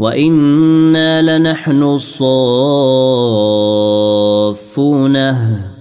وأنا لنحن الصافونه